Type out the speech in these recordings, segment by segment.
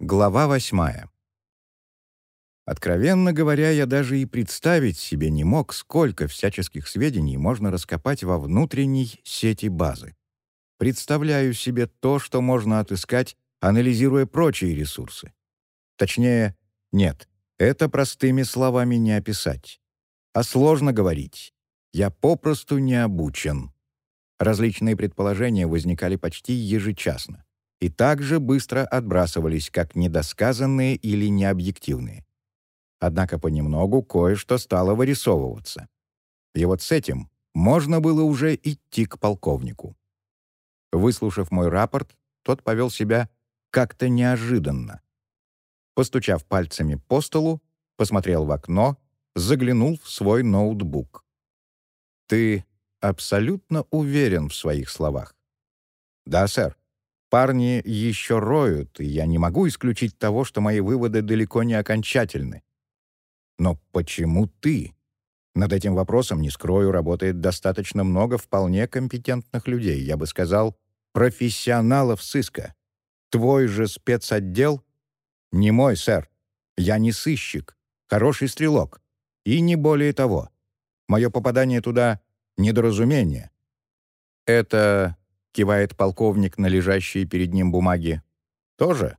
Глава восьмая. Откровенно говоря, я даже и представить себе не мог, сколько всяческих сведений можно раскопать во внутренней сети базы. Представляю себе то, что можно отыскать, анализируя прочие ресурсы. Точнее, нет, это простыми словами не описать. А сложно говорить. Я попросту не обучен. Различные предположения возникали почти ежечасно и также быстро отбрасывались как недосказанные или необъективные. Однако понемногу кое-что стало вырисовываться. И вот с этим можно было уже идти к полковнику. Выслушав мой рапорт, тот повел себя как-то неожиданно. Постучав пальцами по столу, посмотрел в окно, заглянул в свой ноутбук. «Ты абсолютно уверен в своих словах?» «Да, сэр. Парни еще роют, и я не могу исключить того, что мои выводы далеко не окончательны. Но почему ты? Над этим вопросом, не скрою, работает достаточно много вполне компетентных людей, я бы сказал, профессионалов сыска. Твой же спецотдел? Не мой, сэр. Я не сыщик, хороший стрелок. И не более того. Мое попадание туда — недоразумение. Это, — кивает полковник на лежащие перед ним бумаги, — тоже?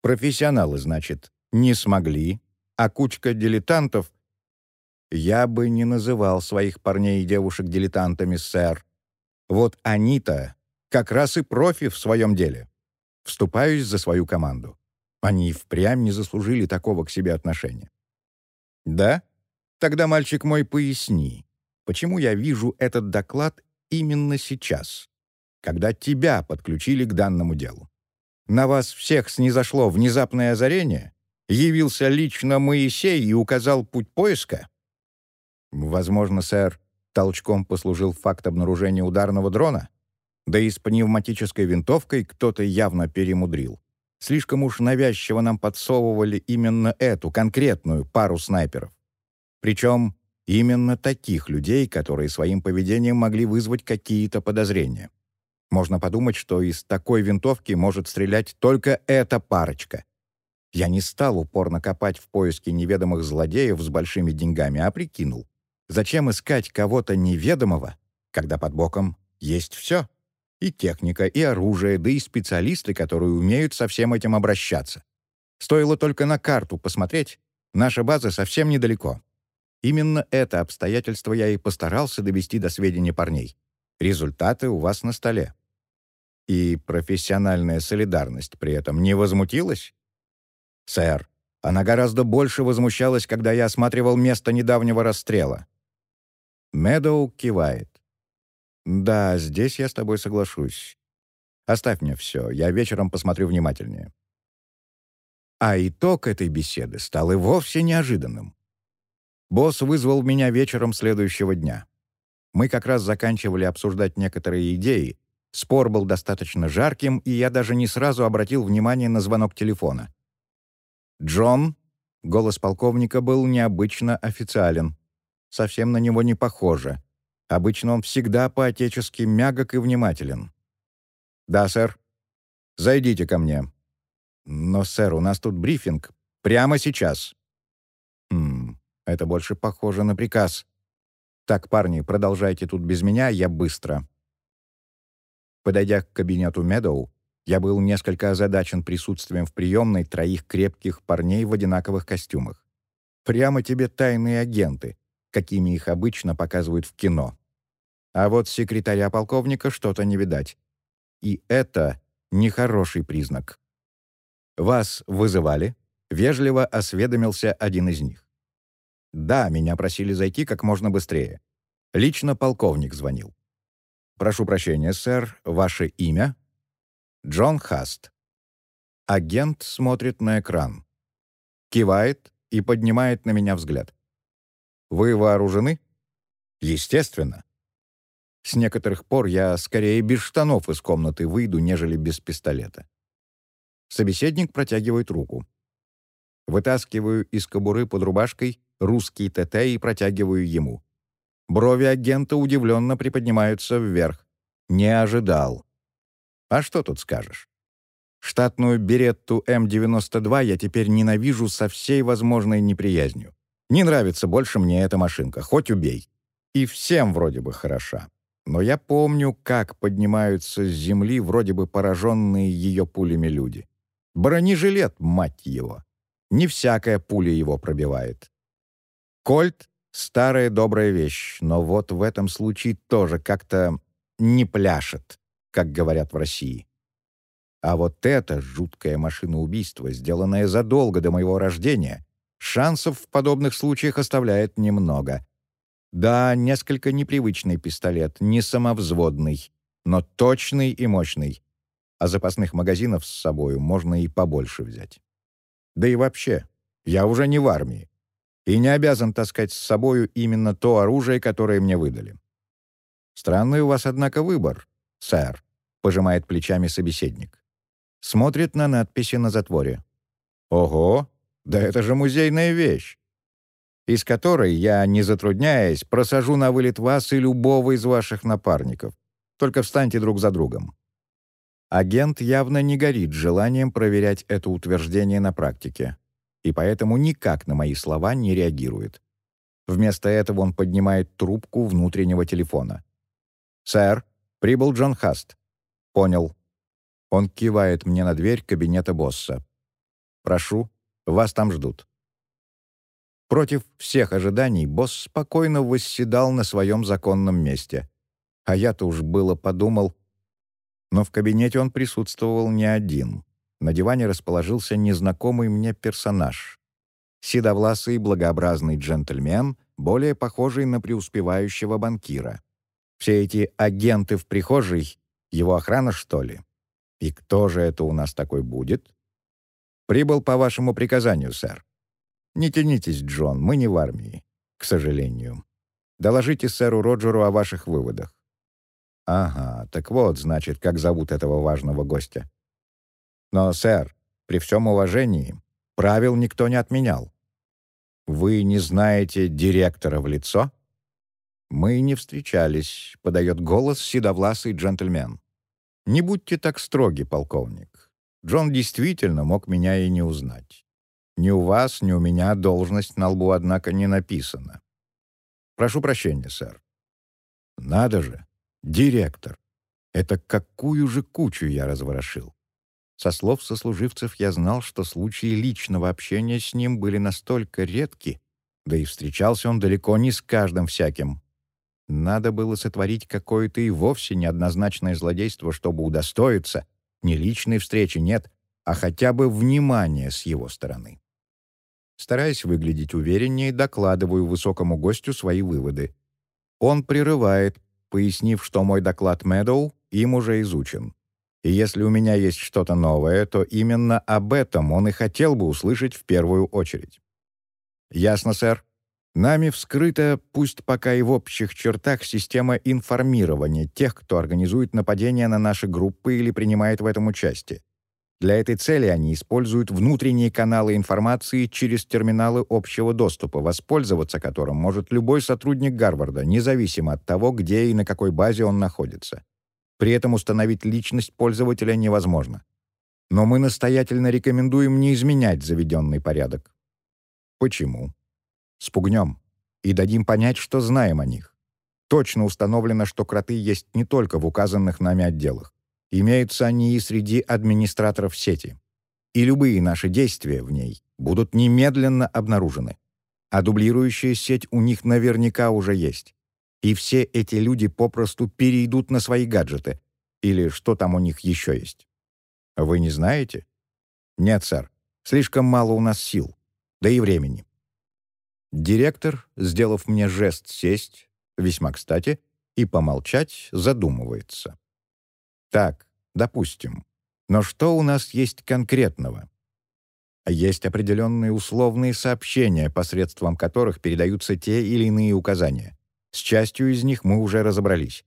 Профессионалы, значит, не смогли, а кучка дилетантов... Я бы не называл своих парней и девушек дилетантами, сэр. Вот они-то как раз и профи в своем деле. Вступаюсь за свою команду. Они и впрямь не заслужили такого к себе отношения. Да? Тогда, мальчик мой, поясни, почему я вижу этот доклад именно сейчас, когда тебя подключили к данному делу? На вас всех снизошло внезапное озарение? явился лично Моисей и указал путь поиска? Возможно, сэр, толчком послужил факт обнаружения ударного дрона? Да и с пневматической винтовкой кто-то явно перемудрил. Слишком уж навязчиво нам подсовывали именно эту конкретную пару снайперов. Причем именно таких людей, которые своим поведением могли вызвать какие-то подозрения. Можно подумать, что из такой винтовки может стрелять только эта парочка. Я не стал упорно копать в поиске неведомых злодеев с большими деньгами, а прикинул, зачем искать кого-то неведомого, когда под боком есть все? И техника, и оружие, да и специалисты, которые умеют со всем этим обращаться. Стоило только на карту посмотреть, наша база совсем недалеко. Именно это обстоятельство я и постарался довести до сведения парней. Результаты у вас на столе. И профессиональная солидарность при этом не возмутилась? «Сэр, она гораздо больше возмущалась, когда я осматривал место недавнего расстрела». Медоу кивает. «Да, здесь я с тобой соглашусь. Оставь мне все, я вечером посмотрю внимательнее». А итог этой беседы стал и вовсе неожиданным. Босс вызвал меня вечером следующего дня. Мы как раз заканчивали обсуждать некоторые идеи. Спор был достаточно жарким, и я даже не сразу обратил внимание на звонок телефона. «Джон?» Голос полковника был необычно официален. Совсем на него не похоже. Обычно он всегда по-отечески мягок и внимателен. «Да, сэр. Зайдите ко мне». «Но, сэр, у нас тут брифинг. Прямо сейчас». «Хм, это больше похоже на приказ. Так, парни, продолжайте тут без меня, я быстро». Подойдя к кабинету Медоу, я был несколько озадачен присутствием в приемной троих крепких парней в одинаковых костюмах. Прямо тебе тайные агенты, какими их обычно показывают в кино. А вот секретаря полковника что-то не видать. И это нехороший признак. «Вас вызывали?» — вежливо осведомился один из них. «Да, меня просили зайти как можно быстрее. Лично полковник звонил». «Прошу прощения, сэр, ваше имя?» Джон Хаст. Агент смотрит на экран. Кивает и поднимает на меня взгляд. «Вы вооружены?» «Естественно». С некоторых пор я скорее без штанов из комнаты выйду, нежели без пистолета. Собеседник протягивает руку. Вытаскиваю из кобуры под рубашкой русский ТТ и протягиваю ему. Брови агента удивленно приподнимаются вверх. Не ожидал. А что тут скажешь? Штатную беретту М-92 я теперь ненавижу со всей возможной неприязнью. Не нравится больше мне эта машинка, хоть убей. И всем вроде бы хороша. Но я помню, как поднимаются с земли вроде бы пораженные ее пулями люди. Бронежилет, мать его. Не всякая пуля его пробивает. Кольт — старая добрая вещь, но вот в этом случае тоже как-то не пляшет, как говорят в России. А вот это жуткое машиноубийство, сделанное задолго до моего рождения, шансов в подобных случаях оставляет немного. Да, несколько непривычный пистолет, не самовзводный, но точный и мощный. А запасных магазинов с собою можно и побольше взять. Да и вообще, я уже не в армии и не обязан таскать с собою именно то оружие, которое мне выдали. «Странный у вас, однако, выбор, сэр», — пожимает плечами собеседник. Смотрит на надписи на затворе. «Ого, да это же музейная вещь из которой я, не затрудняясь, просажу на вылет вас и любого из ваших напарников. Только встаньте друг за другом». Агент явно не горит желанием проверять это утверждение на практике, и поэтому никак на мои слова не реагирует. Вместо этого он поднимает трубку внутреннего телефона. «Сэр, прибыл Джон Хаст». «Понял». Он кивает мне на дверь кабинета босса. «Прошу, вас там ждут». Против всех ожиданий босс спокойно восседал на своем законном месте. А я-то уж было подумал. Но в кабинете он присутствовал не один. На диване расположился незнакомый мне персонаж. Седовласый благообразный джентльмен, более похожий на преуспевающего банкира. Все эти агенты в прихожей — его охрана, что ли? И кто же это у нас такой будет? «Прибыл по вашему приказанию, сэр», «Не тянитесь, Джон, мы не в армии, к сожалению. Доложите сэру Роджеру о ваших выводах». «Ага, так вот, значит, как зовут этого важного гостя». «Но, сэр, при всем уважении, правил никто не отменял. Вы не знаете директора в лицо?» «Мы не встречались», — подает голос седовласый джентльмен. «Не будьте так строги, полковник. Джон действительно мог меня и не узнать. Ни у вас, ни у меня должность на лбу, однако, не написана. Прошу прощения, сэр. Надо же, директор. Это какую же кучу я разворошил. Со слов сослуживцев я знал, что случаи личного общения с ним были настолько редки, да и встречался он далеко не с каждым всяким. Надо было сотворить какое-то и вовсе неоднозначное злодейство, чтобы удостоиться не личной встречи, нет, а хотя бы внимания с его стороны. Стараясь выглядеть увереннее, докладываю высокому гостю свои выводы. Он прерывает, пояснив, что мой доклад Медоу им уже изучен. И если у меня есть что-то новое, то именно об этом он и хотел бы услышать в первую очередь. «Ясно, сэр. Нами вскрыта, пусть пока и в общих чертах, система информирования тех, кто организует нападения на наши группы или принимает в этом участие. Для этой цели они используют внутренние каналы информации через терминалы общего доступа, воспользоваться которым может любой сотрудник Гарварда, независимо от того, где и на какой базе он находится. При этом установить личность пользователя невозможно. Но мы настоятельно рекомендуем не изменять заведенный порядок. Почему? Спугнем и дадим понять, что знаем о них. Точно установлено, что кроты есть не только в указанных нами отделах. Имеются они и среди администраторов сети. И любые наши действия в ней будут немедленно обнаружены. А дублирующая сеть у них наверняка уже есть. И все эти люди попросту перейдут на свои гаджеты. Или что там у них еще есть. Вы не знаете? Нет, сэр. Слишком мало у нас сил. Да и времени. Директор, сделав мне жест сесть, весьма кстати, и помолчать, задумывается. Так, допустим. Но что у нас есть конкретного? Есть определенные условные сообщения, посредством которых передаются те или иные указания. С частью из них мы уже разобрались.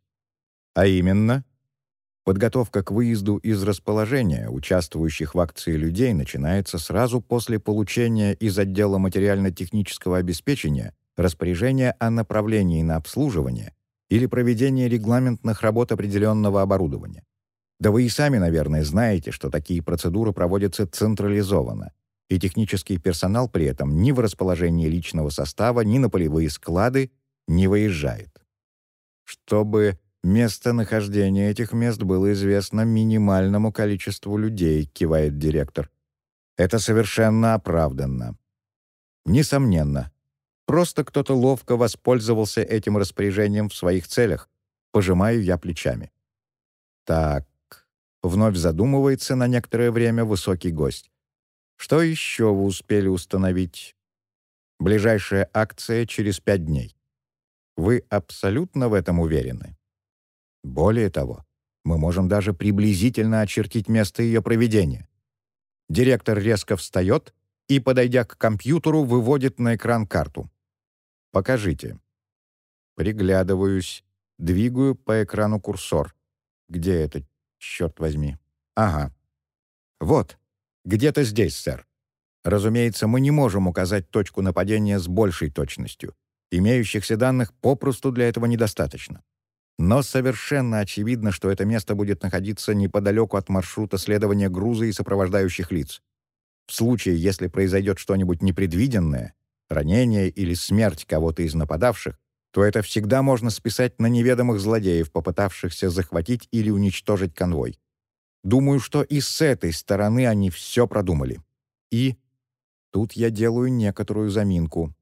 А именно, подготовка к выезду из расположения участвующих в акции людей начинается сразу после получения из отдела материально-технического обеспечения распоряжения о направлении на обслуживание или проведение регламентных работ определенного оборудования. Да вы и сами, наверное, знаете, что такие процедуры проводятся централизованно, и технический персонал при этом ни в расположении личного состава, ни на полевые склады не выезжает. Чтобы местонахождение этих мест было известно минимальному количеству людей, кивает директор. Это совершенно оправданно. Несомненно. Просто кто-то ловко воспользовался этим распоряжением в своих целях. Пожимаю я плечами. Так, вновь задумывается на некоторое время высокий гость. Что еще вы успели установить? Ближайшая акция через пять дней. Вы абсолютно в этом уверены? Более того, мы можем даже приблизительно очертить место ее проведения. Директор резко встает и, подойдя к компьютеру, выводит на экран карту. «Покажите». Приглядываюсь, двигаю по экрану курсор. Где это, черт возьми? Ага. Вот, где-то здесь, сэр. Разумеется, мы не можем указать точку нападения с большей точностью. Имеющихся данных попросту для этого недостаточно. Но совершенно очевидно, что это место будет находиться неподалеку от маршрута следования груза и сопровождающих лиц. В случае, если произойдет что-нибудь непредвиденное, ранение или смерть кого-то из нападавших, то это всегда можно списать на неведомых злодеев, попытавшихся захватить или уничтожить конвой. Думаю, что и с этой стороны они все продумали. И тут я делаю некоторую заминку.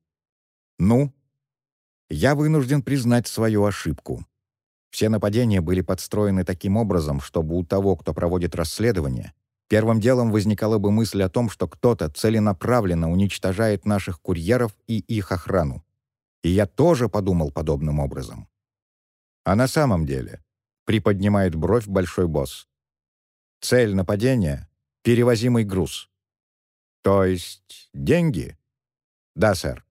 Ну, я вынужден признать свою ошибку. Все нападения были подстроены таким образом, чтобы у того, кто проводит расследование, первым делом возникала бы мысль о том, что кто-то целенаправленно уничтожает наших курьеров и их охрану. И я тоже подумал подобным образом. А на самом деле, приподнимает бровь большой босс. Цель нападения — перевозимый груз. То есть деньги? Да, сэр.